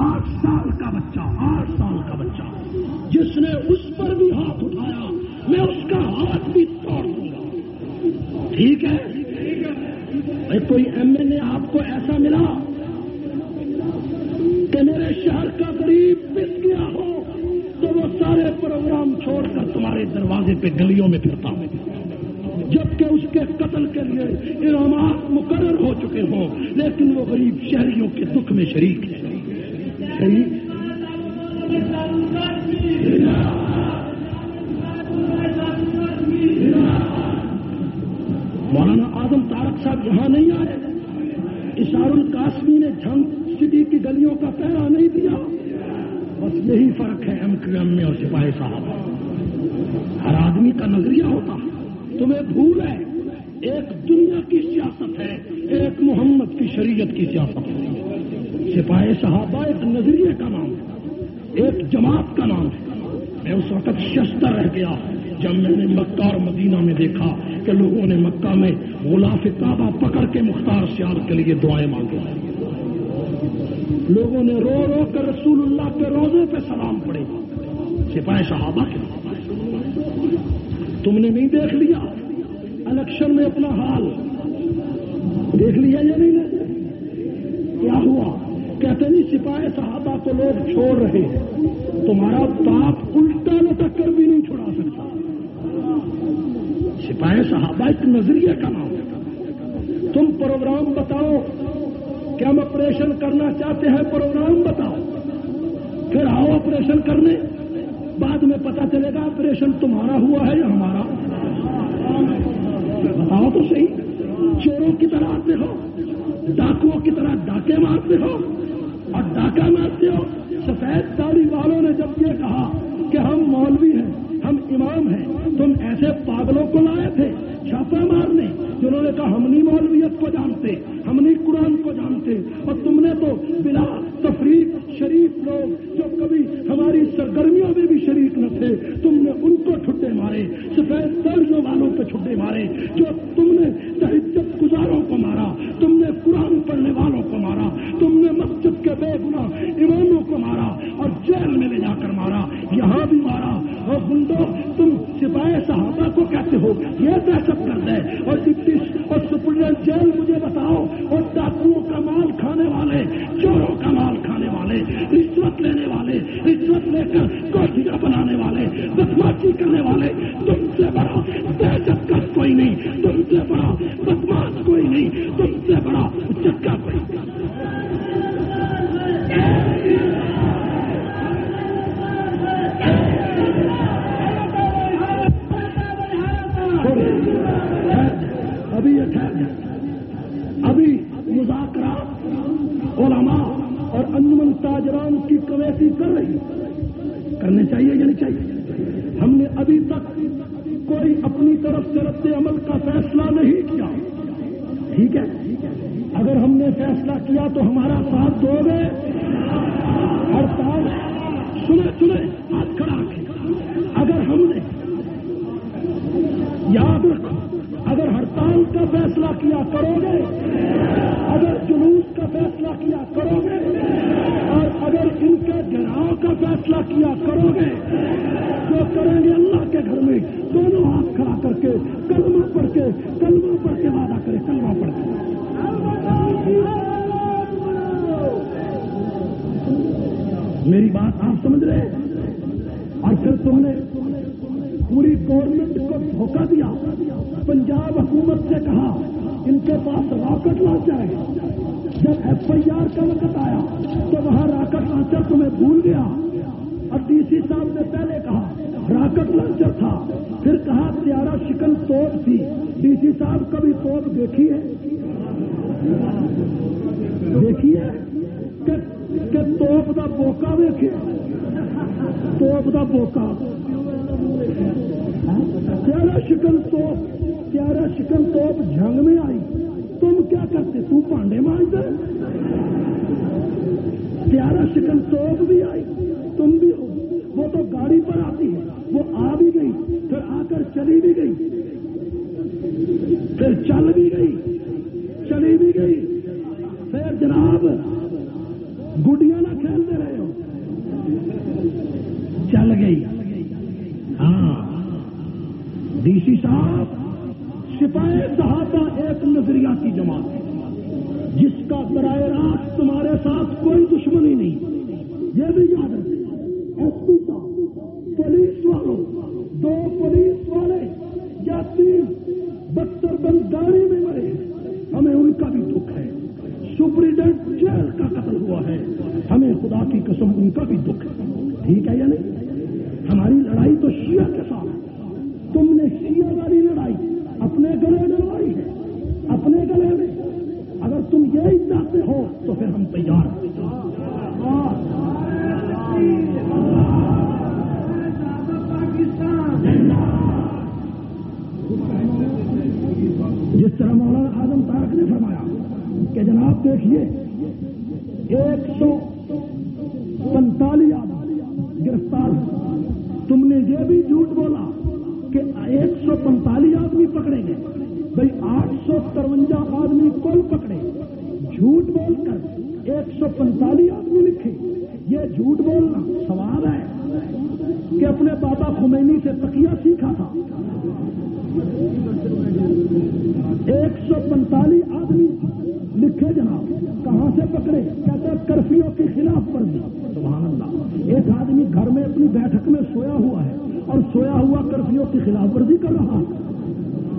آٹھ سال کا بچہ، آٹھ سال کا بچہ۔ جس نے اس پر بھی ہاتھ اٹھایا، میں اس کا ہاتھ بھی توڑ دوں گا۔ ٹھیک ہے؟ کوئی ایم ایل اے آپ کو ایسا ملا کہ میرے شہر کا غریب پس گیا ہو، تو وہ سارے پروگرام چھوڑ کر تمہارے دروازے پہ گلیوں میں پھرتا ہوں۔ جبکہ اس کے قتل کے لیے انعامات مقرر ہو چکے ہوں، لیکن وہ غریب شہریوں کے دکھ میں شریک ہے شریک مولانا آدم تارک صاحب یہاں نہیں آئے۔ اشار القاسمی نے جھنگ سٹی کی گلیوں کا پہرا نہیں دیا۔ بس یہی فرق ہے ایم کیو ایم میں اور سپاہی صاحب۔ ہر آدمی کا نظریہ ہوتا تمہیں بھول ہے، ایک دنیا کی سیاست ہے، ایک محمد کی شریعت کی سیاست۔ ہے سپاہی صحابہ، ایک نظریے کا نام ہے، ایک جماعت کا نام ہے۔ میں اس وقت شستر رہ گیا جب میں نے مکہ اور مدینہ میں دیکھا کہ لوگوں نے مکہ میں غلاف کعبہ پکڑ کے مختار سیال کے لیے دعائیں مانگے۔ لوگوں نے رو رو کر رسول اللہ کے روزے پہ سلام پڑے سپاہی صحابہ کے تم نے نہیں دیکھ لیا؟ الیکشن میں اپنا حال دیکھ لیا یا نہیں؟ کیا ہوا؟ کہتے نہیں سپاہی صحابہ کو لوگ چھوڑ رہے ہیں۔ تمہارا باپ الٹا لٹک کر بھی نہیں چھڑا سکتا۔ سپاہی صحابہ ایک نظریے کا نام ہے۔ تم پروگرام بتاؤ۔ کہ ہم آپریشن کرنا چاہتے ہیں؟ پروگرام بتاؤ۔ پھر آؤ آپریشن کرنے۔ بعد میں پتا چلے گا آپریشن تمہارا ہوا ہے یا ہمارا۔ بتاؤ تو صحیح۔ چوروں کی طرح آتے ہو۔ ڈاکوؤں کی طرح ڈاکے مارتے ہو اور ڈاکہ مارتے ہو، سفید داڑھی والوں نے جب یہ کہا کہ ہم مولوی ہیں، ہم امام ہیں، تم ایسے پاگلوں کو لائے تھے چھاپا مارنے جنہوں نے کہا ہم نہیں مولویت کو جانتے، ہم نہیں قرآن کو جانتے۔ اور تم نے تو بلا تفریح شریف لوگ جو کبھی ہماری سرگرمیوں میں بھی شریک نہ تھے، تم نے ان کو چھٹے مارے، سفید درجوں والوں پہ چھٹے مارے، جو تم نے تحجت گزاروں کو مارا۔ تم نے بے گنا اماموں کو مارا اور جیل میں لے جا کر مارا، یہاں بھی مارا۔ اور گنڈو تم ابھی یہ ٹھہر ابھی مذاکرات علماء اور انجمن تاجران کی کمیٹی کر رہی کرنے چاہیے یا نہیں چاہیے؟ ہم نے ابھی تک کوئی اپنی طرف سے رد عمل کا فیصلہ نہیں کیا۔ ٹھیک ہے؟ اگر ہم نے فیصلہ کیا تو ہمارا ساتھ دو گے۔ ہڑتال سنے دونوں ہاتھ کھڑا کر کے، کلمہ پڑھ کے، کلمہ پڑھ کے وعدہ کرے، کلمہ پڑھ کے۔ میری بات آپ سمجھ رہے اور پھر تم نے پوری گورنمنٹ کو دھوکہ دیا، پنجاب حکومت سے کہا، ان کے پاس راکٹ لانچر ہے۔ جب ایف آئی آر کا وقت آیا، تو وہاں راکٹ لانچر تمہیں بھول گیا۔ اور ڈی سی صاحب نے پہلے کہا، راکٹ لانچر تھا، پھر کہا پیارا شکن توپ تھی ڈی سی صاحب کبھی توپ دیکھی ہے؟ دیکھی ہے کہ توپ دا بوکا دیکھے توپ دا بوکا. پیارا شکن توپ پیارا شکن توپ جنگ میں آئی، تم کیا کرتے، تو پانڈے مانجتے پیارا شکن توپ بھی آئی گاڑی پر آتی ہے، وہ آ بھی گئی، پھر آ کر چلی بھی گئی، پھر چل بھی گئی، چلی بھی گئی۔ پھر جناب، گڈیاں نہ کھیلتے رہے ہو۔ چل گئی۔ ہاں۔ ڈی سی صاحب، سپاہی صحابہ ایک نظریاتی جماعت ہے، جس کا براہ راست تمہارے ساتھ کوئی دشمنی نہیں۔ یہ بھی یاد رکھے ایس پی صاحب پولیس والوں دو پولیس والے یا تین بہتر بند گاڑی میں مرے ہمیں ان کا بھی دکھ ہے سپریڈنٹ جیل کا قتل ہوا ہے۔ ہمیں خدا کی قسم ان کا بھی دکھ۔ ہے جناب دیکھیے ایک سو پینتالیس آدمی گرفتار تم نے یہ بھی جھوٹ بولا کہ ایک سو پینتالیس آدمی پکڑے گئے۔ بھائی آٹھ سو ترونجا آدمی کل پکڑے۔ جھوٹ بول کر ایک سو پینتالیس آدمی لکھے۔ یہ جھوٹ بولنا سوال ہے کہ اپنے بابا خمینی سے تکیا سیکھا تھا۔ ایک سو پینتالیس آدمی لکھے جناب، کہاں سے پکڑے؟ کہتے ہیں کرفیوں کے خلاف ورزی۔ سبحان اللہ۔ ایک آدمی گھر میں اپنی بیٹھک میں سویا ہوا ہے اور سویا ہوا کرفیوں کی خلاف ورزی کر رہا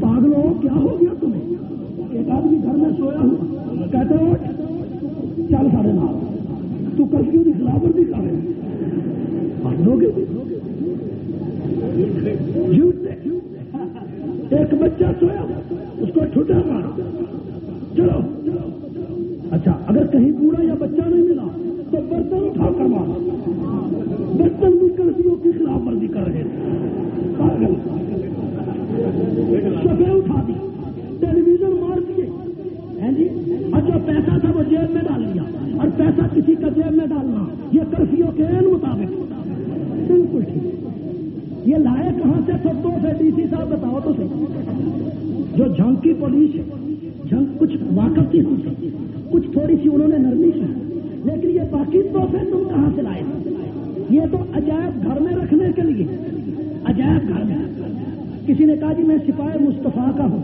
پاگلوں، کیا ہو گیا تمہیں؟ ایک آدمی گھر میں سویا ہوا۔ کہتے ہو چل ساڑھے نال۔ تو کرفیوں کی خلاف ورزی کر رہے ہیں۔ ایک بچہ سویا اس کو ٹھٹا مارا چلو۔ اچھا اگر کہیں بوڑھا یا بچہ نہیں ملا، تو برتن اٹھا کر مارا برتن بھی کرفیوں کی خلاف ورزی کر رہے سفید اٹھا دی۔ ٹیلی ویژن مار دیے۔ ہاں جی؟ اور جو پیسہ تھا وہ جیب میں ڈال لیا۔ اور پیسہ کسی کا جیب میں ڈالنا یہ کرفیوں کے مطابق بالکل ٹھیک یہ لائے کہاں سے؟ سب سے۔ ڈی سی صاحب بتاؤ تو صحیح۔ جو جھنگ کی پولیس ہے کچھ واقف تھی ہم سے کچھ تھوڑی سی انہوں نے نرمی کی۔ لیکن یہ باقی تحفے تم کہاں سے لائے؟ یہ تو عجائب گھر میں رکھنے کے لیے۔ عجائب گھر میں۔ کسی نے کہا جی میں سپاہی مصطفیٰ کا ہوں۔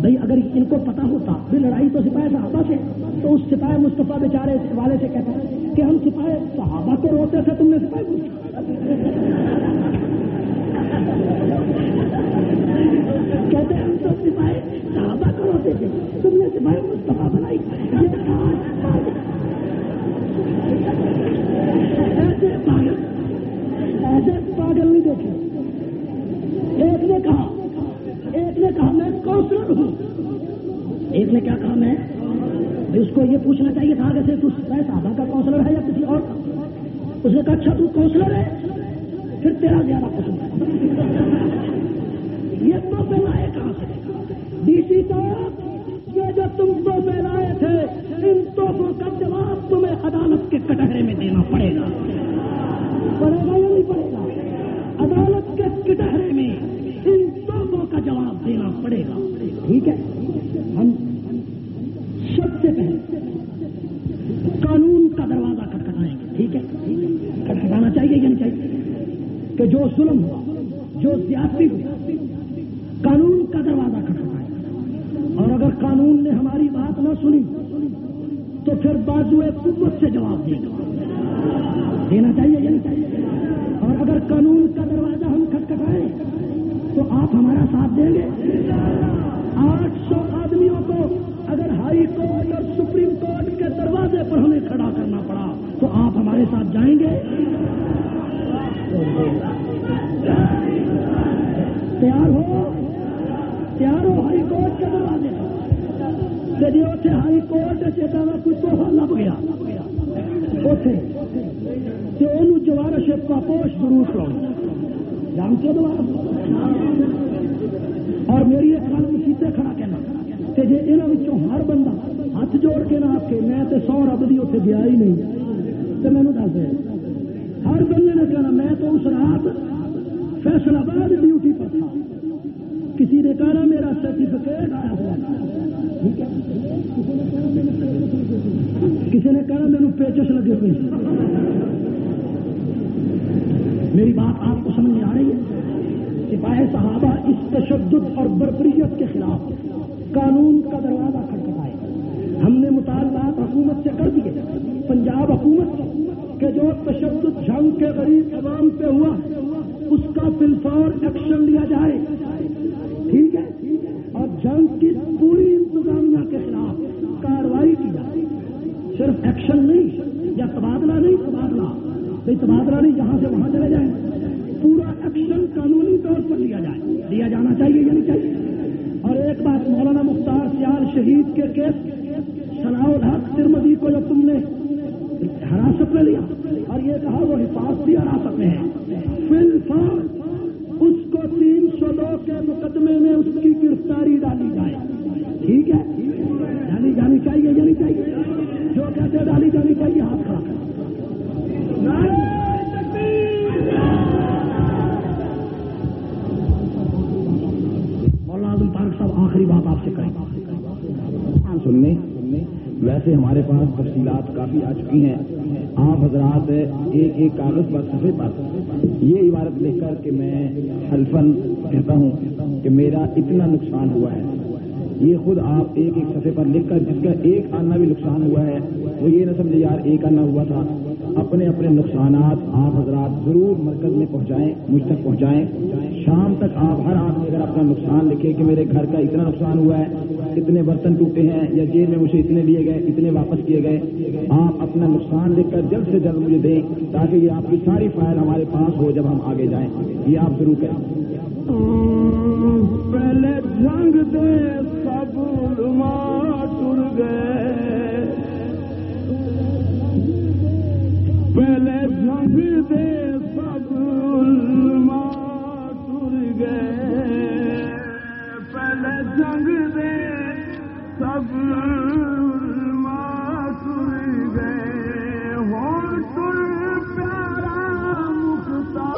بھائی اگر ان کو پتا ہوتا، بھی لڑائی تو سپاہی صحابہ سے۔ تو اس سپاہی مصطفیٰ بیچارے والے سے کہتا کہ ہم سپاہی صحابہ کو روتے تھے، تم نے سپاہی کہتے ہیں ہم تو سپاہی صحابہ کو روتے تھے تم نے سپاہی مصطفیٰ بنائی ایسے پاگل ایسے پاگل نہیں دیکھے ایک نے کہا ایک نے کہا میں کاؤنسلر ہوں ایک نے کیا کہا میں اس کو یہ پوچھنا چاہیے تھا کہ تو صحابہ کا کاؤنسلر ہے یا کسی اور کا اس نے کہا اچھا تو کاؤنسلر ہے پھر تیرا زیادہ پسند یہ تو پہلا ہے کہاں سے ڈی سی صاحب، یہ جو تم تو پہلا تھے ان توفوں کا جواب تمہیں عدالت کے کٹہرے میں دینا پڑے گا پڑے گا یا نہیں پڑے گا عدالت کے کٹہرے میں ان توفوں کا جواب دینا پڑے گا ٹھیک ہے ہم سب سے پہلے قانون کا دروازہ کھٹکھٹائیں گے ٹھیک ہے کھٹکھٹانا چاہیے یا نہیں چاہیے کہ جو ظلم ہوا جو ہوئی قانون کا دروازہ کھٹکھٹائے اور اگر قانون نے ہماری بات نہ سنی، تو پھر بازو قوت سے جواب دے۔ گا دینا چاہیے یا چاہیے؟ اور اگر قانون کا دروازہ ہم کھٹکھٹائیں، تو آپ ہمارا ساتھ دیں گے۔ آٹھ سو آدمیوں کو اگر ہائی کورٹ اور سپریم کورٹ کے دروازے پر ہمیں کھڑا کرنا پڑا، تو آپ ہمارے ساتھ جائیں گے تیار ہو تیار ہو ہائی کورٹ کے دروازے جی اتنے ہائی کورٹ چیتا کچھ تو لب گیا اتے جوار شپ کا پوش ضرور کرو جانتے دوبارہ اور میری ایک گل سیتے کھڑا کہنا کہ جی یہاں ہر بندہ ہاتھ جوڑ کے نہ کے میں تو سو رب کی اتنے گیا ہی نہیں۔ تو مینو دس دیا ہر بندے نے کہنا، میں تو اس رات فیصلہ باد ڈیوٹی پر تھا۔ کسی نے کہا میرا سرٹیفکیٹ آیا ہوا۔ کسی نے کہا میرے پیچس لگے ہوئے۔ میری بات آپ کو سمجھ میں آ رہی ہے سپاہی صحابہ اس تشدد اور بربریت کے خلاف قانون کا دروازہ کھٹکھٹائے ہم نے مطالبات حکومت سے کر دیے۔ پنجاب حکومت کے جو تشدد جنگ کے غریب عوام پہ ہوا، اس کا فلفور ایکشن لیا جائے۔ اور جنگ کی پوری انتظامیہ کے خلاف کاروائی کی جائے صرف ایکشن نہیں، یا تبادلہ نہیں تبادلہ۔ نہیں تبادلہ نہیں، جہاں سے وہاں چلے جائیں۔ پورا ایکشن قانونی طور پر لیا جائے۔ لیا جانا چاہیے یا نہیں چاہیے۔ اور ایک بات مولانا مختار سیال شہید کے کیس سناؤ الحق ترمدی کو جب تم نے حراست میں لیا اور یہ کہا وہ حفاظتی حراست میں ہے۔ فی الفال سننے؟ ویسے ہمارے پاس تفصیلات کافی آ چکی ہیں۔ آپ حضرات ایک ایک کاغذ پر، صفحے پر۔ یہ عبارت لکھ کر کہ میں حلفن کہتا ہوں کہ میرا اتنا نقصان ہوا ہے۔ یہ خود آپ ایک ایک صفحے پر لکھ کر جس کا ایک آنا بھی نقصان ہوا ہے، وہ یہ نہ سمجھے یار ایک آنا ہوا تھا۔ اپنے اپنے نقصانات آپ حضرات ضرور مرکز میں پہنچائیں، مجھ تک پہنچائیں۔ شام تک آپ ہر آدمی اگر اپنا نقصان لکھے کہ میرے گھر کا اتنا نقصان ہوا ہے اتنے برتن ٹوٹے ہیں یا جیل میں مجھے اتنے لیے گئے، اتنے واپس کیے گئے، آپ اپنا نقصان لکھ کر جلد سے جلد مجھے دیں تاکہ یہ آپ کی ساری فائل ہمارے پاس ہو جب ہم آگے جائیں۔ یہ آپ ضرور کریں۔ پہلے جنگ دے